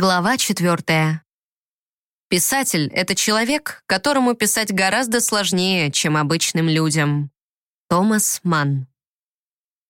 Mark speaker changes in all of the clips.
Speaker 1: Глава четвертая. Писатель — это человек, которому писать гораздо сложнее, чем обычным людям. Томас Манн.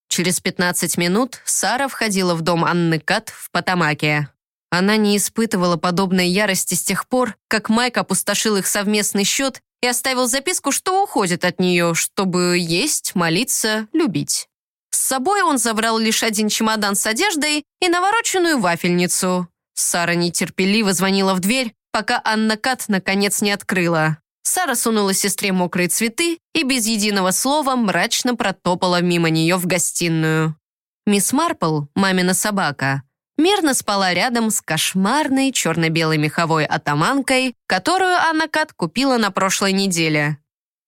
Speaker 1: Через 15 минут Сара входила в дом Анны Кат в Потамаке. Она не испытывала подобной ярости с тех пор, как Майк опустошил их совместный счет и оставил записку, что уходит от нее, чтобы есть, молиться, любить. С собой он забрал лишь один чемодан с одеждой и навороченную вафельницу. Сара нетерпеливо звонила в дверь, пока Анна Кат наконец не открыла. Сара сунула сестре мокрые цветы и без единого слова мрачно протопала мимо нее в гостиную. Мисс Марпл, мамина собака, мирно спала рядом с кошмарной черно-белой меховой атаманкой, которую Анна Кат купила на прошлой неделе.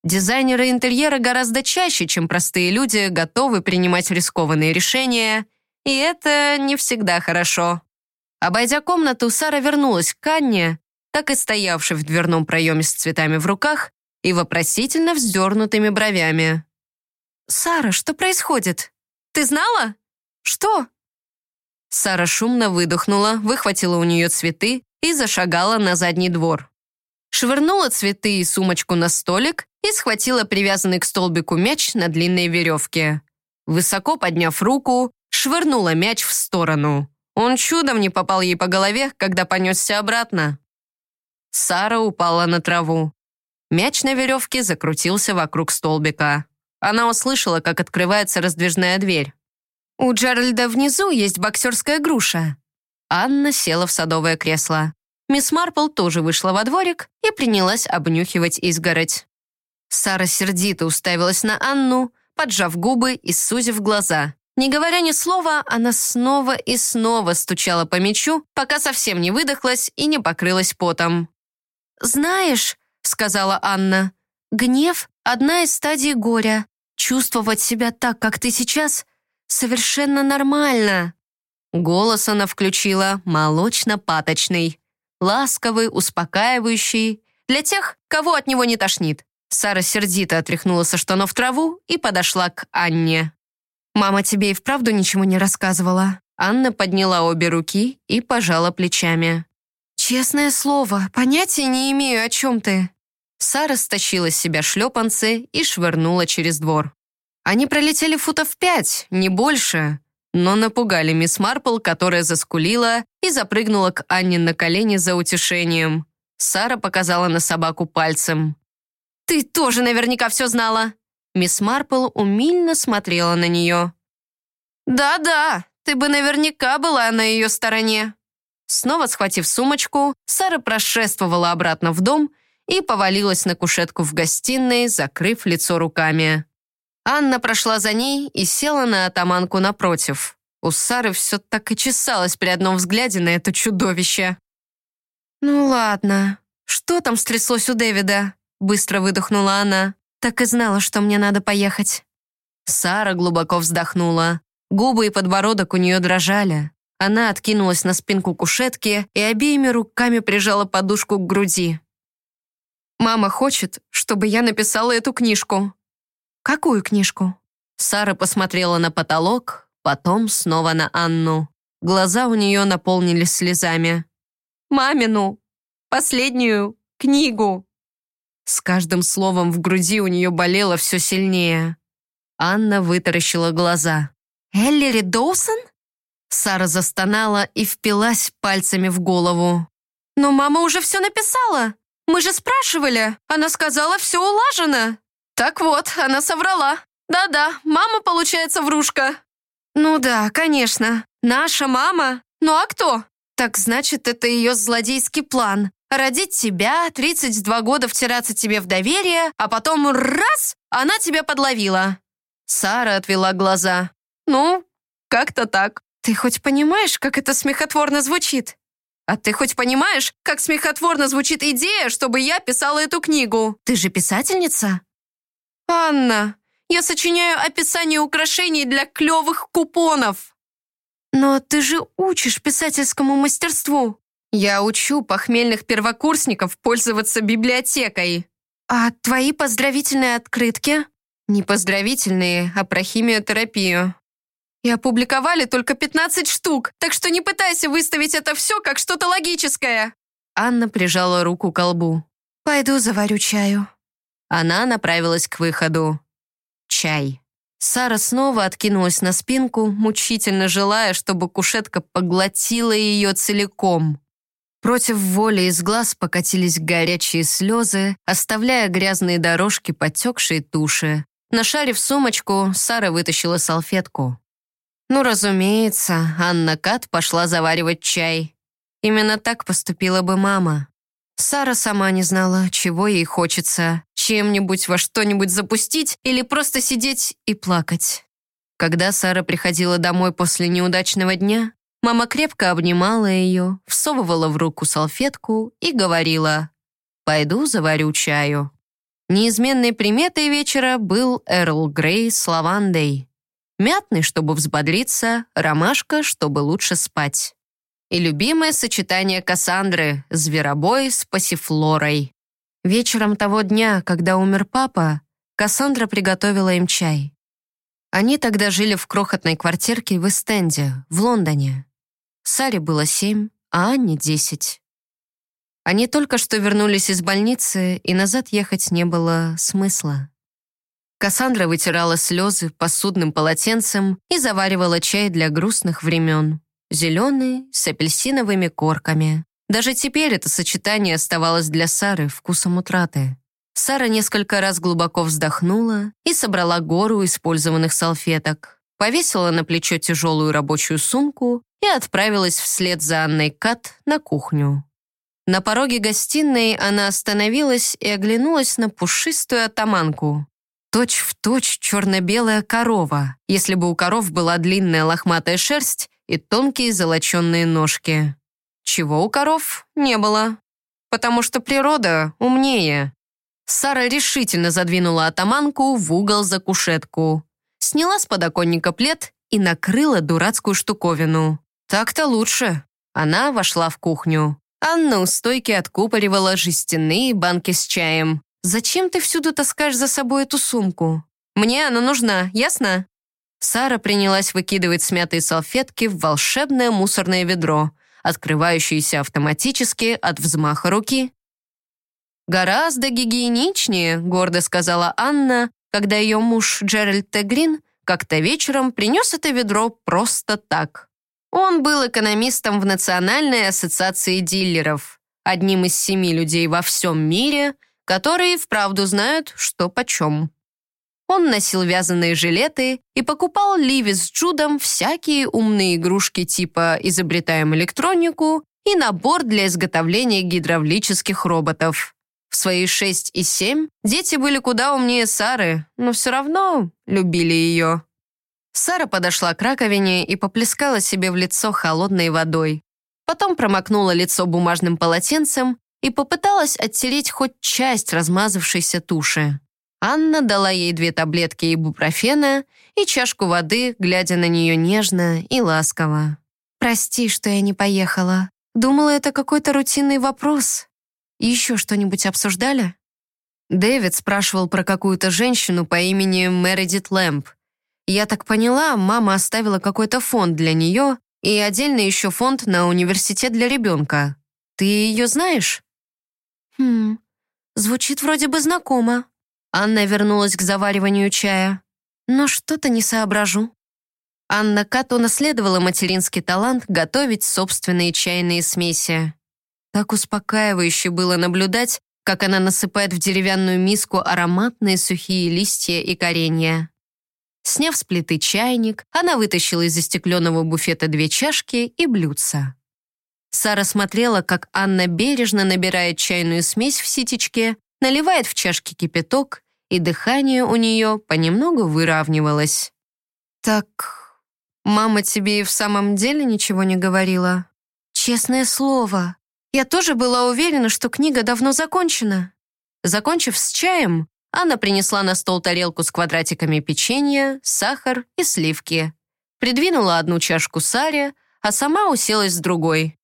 Speaker 1: Дизайнеры интерьера гораздо чаще, чем простые люди, готовы принимать рискованные решения, и это не всегда хорошо. Обойдя комнату, Сара вернулась к Анне, так и стоявшей в дверном проеме с цветами в руках и вопросительно вздернутыми бровями. «Сара, что происходит? Ты знала? Что?» Сара шумно выдохнула, выхватила у нее цветы и зашагала на задний двор. Швырнула цветы и сумочку на столик и схватила привязанный к столбику мяч на длинной веревке. Высоко подняв руку, швырнула мяч в сторону. Он чудом не попал ей по голове, когда понесся обратно. Сара упала на траву. Мяч на веревке закрутился вокруг столбика. Она услышала, как открывается раздвижная дверь. «У Джеральда внизу есть боксерская груша». Анна села в садовое кресло. Мисс Марпл тоже вышла во дворик и принялась обнюхивать изгородь. Сара сердито уставилась на Анну, поджав губы и сузив глаза. Не говоря ни слова, она снова и снова стучала по мячу, пока совсем не выдохлась и не покрылась потом. «Знаешь», — сказала Анна, — «гнев — одна из стадий горя. Чувствовать себя так, как ты сейчас, совершенно нормально». Голос она включила молочно-паточный, ласковый, успокаивающий, для тех, кого от него не тошнит. Сара сердито отряхнула со штанов траву и подошла к Анне. «Мама тебе и вправду ничего не рассказывала?» Анна подняла обе руки и пожала плечами. «Честное слово, понятия не имею, о чем ты». Сара стащила с себя шлепанцы и швырнула через двор. Они пролетели футов пять, не больше, но напугали мисс Марпл, которая заскулила и запрыгнула к Анне на колени за утешением. Сара показала на собаку пальцем. «Ты тоже наверняка все знала!» Мисс Марпл умильно смотрела на нее. «Да-да, ты бы наверняка была на ее стороне». Снова схватив сумочку, Сара прошествовала обратно в дом и повалилась на кушетку в гостиной, закрыв лицо руками. Анна прошла за ней и села на атаманку напротив. У Сары все так и чесалось при одном взгляде на это чудовище. «Ну ладно, что там стряслось у Дэвида?» Быстро выдохнула она. Так и знала, что мне надо поехать. Сара глубоко вздохнула. Губы и подбородок у нее дрожали. Она откинулась на спинку кушетки и обеими руками прижала подушку к груди. «Мама хочет, чтобы я написала эту книжку». «Какую книжку?» Сара посмотрела на потолок, потом снова на Анну. Глаза у нее наполнились слезами. «Мамину! Последнюю книгу!» С каждым словом в груди у нее болело все сильнее. Анна вытаращила глаза. «Эллири Доусон?» Сара застонала и впилась пальцами в голову. «Но мама уже все написала. Мы же спрашивали. Она сказала, все улажено». «Так вот, она соврала. Да-да, мама, получается, врушка». «Ну да, конечно. Наша мама. Ну а кто?» «Так значит, это ее злодейский план. Родить тебя, 32 года втираться тебе в доверие, а потом раз, она тебя подловила». Сара отвела глаза. «Ну, как-то так. Ты хоть понимаешь, как это смехотворно звучит? А ты хоть понимаешь, как смехотворно звучит идея, чтобы я писала эту книгу? Ты же писательница?» «Анна, я сочиняю описание украшений для клевых купонов». «Но ты же учишь писательскому мастерству». Я учу похмельных первокурсников пользоваться библиотекой. А твои поздравительные открытки? Не поздравительные, а про химиотерапию. И опубликовали только 15 штук, так что не пытайся выставить это все как что-то логическое. Анна прижала руку к колбу. «Пойду заварю чаю». Она направилась к выходу. Чай. Сара снова откинулась на спинку, мучительно желая, чтобы кушетка поглотила ее целиком. Против воли из глаз покатились горячие слезы, оставляя грязные дорожки потекшей туши. Нашарив сумочку, Сара вытащила салфетку. Ну, разумеется, Анна Кат пошла заваривать чай. Именно так поступила бы мама. Сара сама не знала, чего ей хочется, чем-нибудь во что-нибудь запустить или просто сидеть и плакать. Когда Сара приходила домой после неудачного дня, мама крепко обнимала ее, всовывала в руку салфетку и говорила «Пойду заварю чаю». Неизменной приметой вечера был Эрл Грей с лавандой. Мятный, чтобы взбодриться, ромашка, чтобы лучше спать и любимое сочетание Кассандры — зверобой с пассифлорой. Вечером того дня, когда умер папа, Кассандра приготовила им чай. Они тогда жили в крохотной квартирке в Эстенде, в Лондоне. Саре было семь, а Анне — десять. Они только что вернулись из больницы, и назад ехать не было смысла. Кассандра вытирала слезы посудным полотенцем и заваривала чай для грустных времен. Зеленый, с апельсиновыми корками. Даже теперь это сочетание оставалось для Сары вкусом утраты. Сара несколько раз глубоко вздохнула и собрала гору использованных салфеток, повесила на плечо тяжелую рабочую сумку и отправилась вслед за Анной Кат на кухню. На пороге гостиной она остановилась и оглянулась на пушистую атаманку. Точь в точь черно-белая корова. Если бы у коров была длинная лохматая шерсть, и тонкие золоченные ножки. Чего у коров не было. Потому что природа умнее. Сара решительно задвинула атаманку в угол за кушетку. Сняла с подоконника плед и накрыла дурацкую штуковину. Так-то лучше. Она вошла в кухню. Анна у стойки откупоривала жестяные банки с чаем. «Зачем ты всюду таскаешь за собой эту сумку? Мне она нужна, ясно?» Сара принялась выкидывать смятые салфетки в волшебное мусорное ведро, открывающееся автоматически от взмаха руки. «Гораздо гигиеничнее», — гордо сказала Анна, когда ее муж Джеральд Тегрин как-то вечером принес это ведро просто так. Он был экономистом в Национальной ассоциации дилеров, одним из семи людей во всем мире, которые вправду знают, что почем. Он носил вязаные жилеты и покупал Ливи с Джудом всякие умные игрушки типа «Изобретаем электронику» и набор для изготовления гидравлических роботов. В свои шесть и семь дети были куда умнее Сары, но все равно любили ее. Сара подошла к раковине и поплескала себе в лицо холодной водой. Потом промокнула лицо бумажным полотенцем и попыталась оттереть хоть часть размазавшейся туши. Анна дала ей две таблетки ибупрофена и чашку воды, глядя на нее нежно и ласково. «Прости, что я не поехала. Думала, это какой-то рутинный вопрос. Еще что-нибудь обсуждали?» Дэвид спрашивал про какую-то женщину по имени Мередит Лэмп. Я так поняла, мама оставила какой-то фонд для нее и отдельно еще фонд на университет для ребенка. Ты ее знаешь? Хм, звучит вроде бы знакомо. Анна вернулась к завариванию чая. Но что-то не соображу. Анна Кат унаследовала материнский талант готовить собственные чайные смеси. Так успокаивающе было наблюдать, как она насыпает в деревянную миску ароматные сухие листья и коренья. Сняв с плиты чайник, она вытащила из застекленного буфета две чашки и блюдца. Сара смотрела, как Анна бережно набирает чайную смесь в ситечке, наливает в чашки кипяток, и дыхание у нее понемногу выравнивалось. «Так, мама тебе и в самом деле ничего не говорила?» «Честное слово, я тоже была уверена, что книга давно закончена». Закончив с чаем, Анна принесла на стол тарелку с квадратиками печенья, сахар и сливки. Придвинула одну чашку Саре, а сама уселась с другой.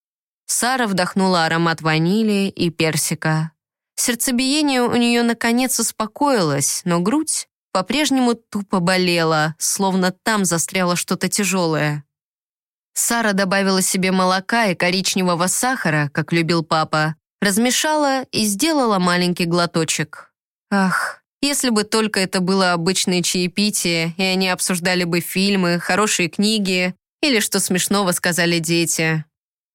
Speaker 1: Сара вдохнула аромат ванили и персика. Сердцебиение у нее наконец успокоилось, но грудь по-прежнему тупо болела, словно там застряло что-то тяжелое. Сара добавила себе молока и коричневого сахара, как любил папа, размешала и сделала маленький глоточек. Ах, если бы только это было обычное чаепитие, и они обсуждали бы фильмы, хорошие книги или что смешного сказали дети.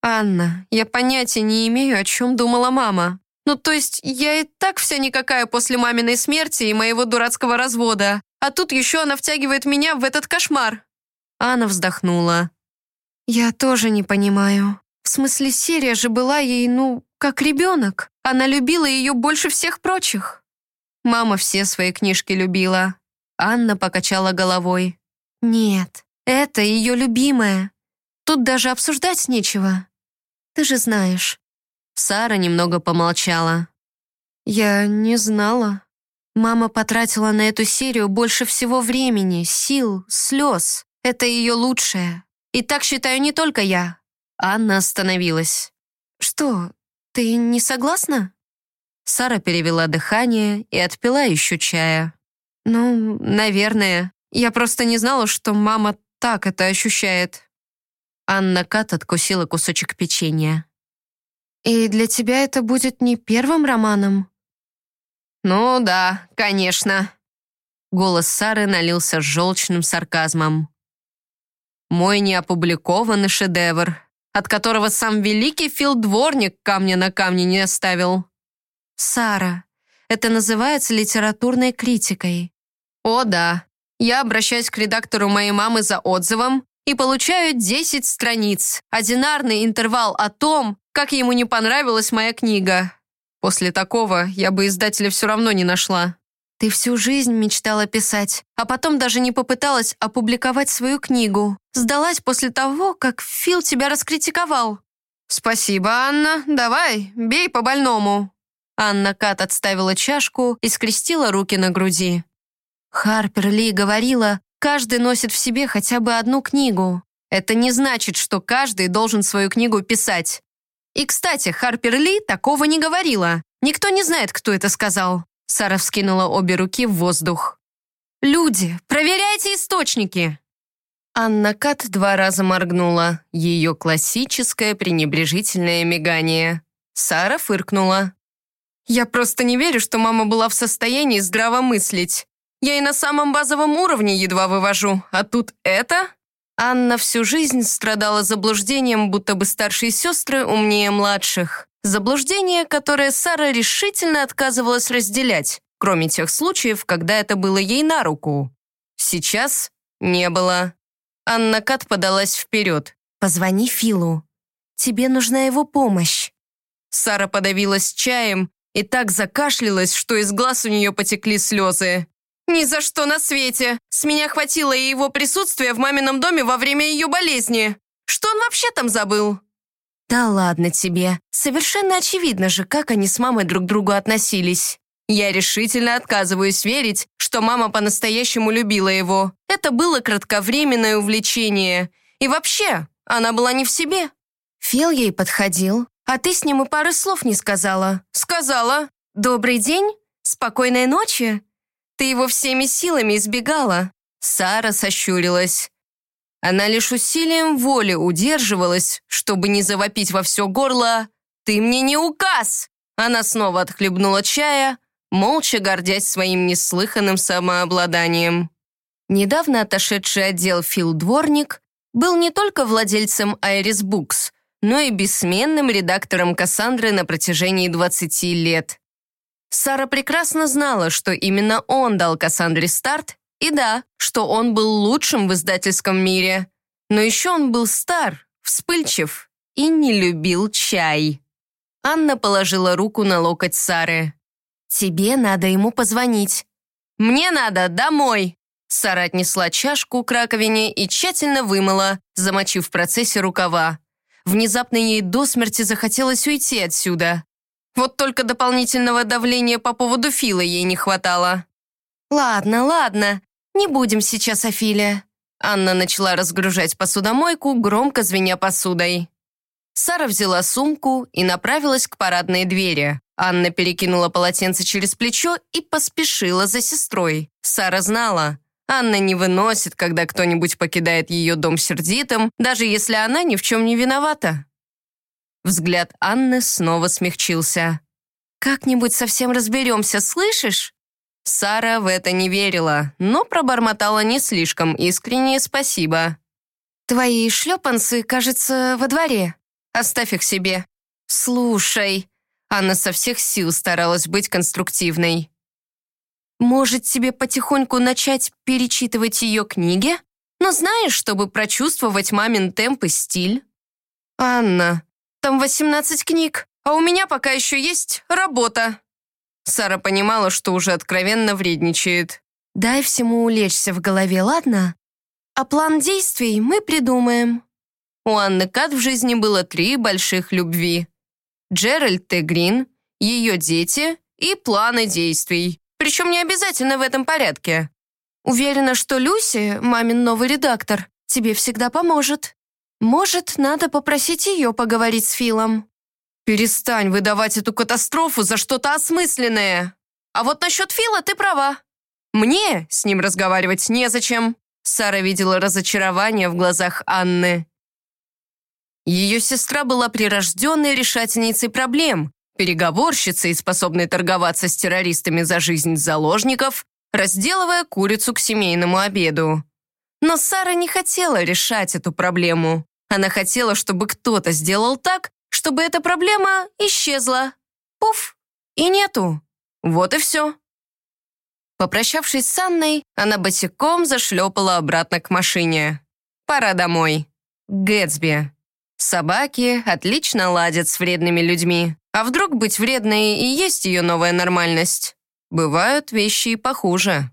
Speaker 1: «Анна, я понятия не имею, о чем думала мама. Ну, то есть, я и так вся никакая после маминой смерти и моего дурацкого развода. А тут еще она втягивает меня в этот кошмар». Анна вздохнула. «Я тоже не понимаю. В смысле, серия же была ей, ну, как ребенок. Она любила ее больше всех прочих». Мама все свои книжки любила. Анна покачала головой. «Нет, это ее любимая. Тут даже обсуждать нечего. Ты же знаешь». Сара немного помолчала. «Я не знала. Мама потратила на эту серию больше всего времени, сил, слез. Это ее лучшее. И так считаю не только я». Анна остановилась. «Что, ты не согласна?» Сара перевела дыхание и отпила еще чая. «Ну, наверное. Я просто не знала, что мама так это ощущает». Анна Кат откусила кусочек печенья. «И для тебя это будет не первым романом?» «Ну да, конечно». Голос Сары налился желчным сарказмом. «Мой неопубликованный шедевр, от которого сам великий Филдворник камня на камне не оставил». «Сара, это называется литературной критикой». «О да, я обращаюсь к редактору моей мамы за отзывом и получаю 10 страниц, одинарный интервал о том, как ему не понравилась моя книга. После такого я бы издателя все равно не нашла. Ты всю жизнь мечтала писать, а потом даже не попыталась опубликовать свою книгу. Сдалась после того, как Фил тебя раскритиковал. «Спасибо, Анна. Давай, бей по больному». Анна Кат отставила чашку и скрестила руки на груди. Харпер Ли говорила, каждый носит в себе хотя бы одну книгу. Это не значит, что каждый должен свою книгу писать. И, кстати, Харпер Ли такого не говорила. Никто не знает, кто это сказал. Сара вскинула обе руки в воздух. «Люди, проверяйте источники!» Анна Кат два раза моргнула. Ее классическое пренебрежительное мигание. Сара фыркнула. «Я просто не верю, что мама была в состоянии здраво мыслить. Я и на самом базовом уровне едва вывожу, а тут это?» Анна всю жизнь страдала заблуждением, будто бы старшие сестры умнее младших. Заблуждение, которое Сара решительно отказывалась разделять, кроме тех случаев, когда это было ей на руку. Сейчас не было. Анна Кат подалась вперед. «Позвони Филу. Тебе нужна его помощь». Сара подавилась чаем и так закашлялась, что из глаз у нее потекли слезы. «Ни за что на свете! С меня хватило и его присутствия в мамином доме во время ее болезни! Что он вообще там забыл?» «Да ладно тебе. Совершенно очевидно же, как они с мамой друг к другу относились. Я решительно отказываюсь верить, что мама по-настоящему любила его. Это было кратковременное увлечение. И вообще, она была не в себе». Фил ей подходил, а ты с ним и пары слов не сказала. «Сказала. Добрый день, спокойной ночи». Ты его всеми силами избегала». Сара сощурилась. Она лишь усилием воли удерживалась, чтобы не завопить во все горло «Ты мне не указ!» Она снова отхлебнула чая, молча гордясь своим неслыханным самообладанием. Недавно отошедший отдел Фил Дворник был не только владельцем Айрис Букс, но и бессменным редактором Кассандры на протяжении 20 лет. Сара прекрасно знала, что именно он дал Кассандре старт, и да, что он был лучшим в издательском мире. Но еще он был стар, вспыльчив и не любил чай. Анна положила руку на локоть Сары. «Тебе надо ему позвонить». «Мне надо домой!» Сара отнесла чашку к раковине и тщательно вымыла, замочив в процессе рукава. Внезапно ей до смерти захотелось уйти отсюда. Вот только дополнительного давления по поводу Фила ей не хватало. «Ладно, ладно, не будем сейчас о Филе». Анна начала разгружать посудомойку, громко звеня посудой. Сара взяла сумку и направилась к парадной двери, Анна перекинула полотенце через плечо и поспешила за сестрой. Сара знала, Анна не выносит, когда кто-нибудь покидает ее дом сердитым, даже если она ни в чем не виновата. Взгляд Анны снова смягчился. «Как-нибудь совсем разберемся, слышишь?» Сара в это не верила, но пробормотала не слишком искреннее спасибо. «Твои шлепанцы, кажется, во дворе. Оставь их себе». «Слушай». Анна со всех сил старалась быть конструктивной. «Может, тебе потихоньку начать перечитывать ее книги? Но знаешь, чтобы прочувствовать мамин темп и стиль?» «Анна, там 18 книг, а у меня пока еще есть работа». Сара понимала, что уже откровенно вредничает. «Дай всему улечься в голове, ладно? А план действий мы придумаем». У Анны Кат в жизни было три больших любви. Джеральд Т. Грин, ее дети и планы действий. Причем не обязательно в этом порядке. Уверена, что Люси, мамин новый редактор, тебе всегда поможет. Может, надо попросить ее поговорить с Филом. Перестань выдавать эту катастрофу за что-то осмысленное. А вот насчет Фила ты права. Мне с ним разговаривать незачем. Сара видела разочарование в глазах Анны. Ее сестра была прирожденной решательницей проблем, переговорщицей, способной торговаться с террористами за жизнь заложников, разделывая курицу к семейному обеду. Но Сара не хотела решать эту проблему. Она хотела, чтобы кто-то сделал так, чтобы эта проблема исчезла. Пуф, и нету. Вот и все. Попрощавшись с Анной, она босиком зашлепала обратно к машине. Пора домой. Гэтсби. Собаки отлично ладят с вредными людьми. А вдруг быть вредной и есть ее новая нормальность? Бывают вещи и похуже.